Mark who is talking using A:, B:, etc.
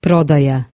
A: prodaja.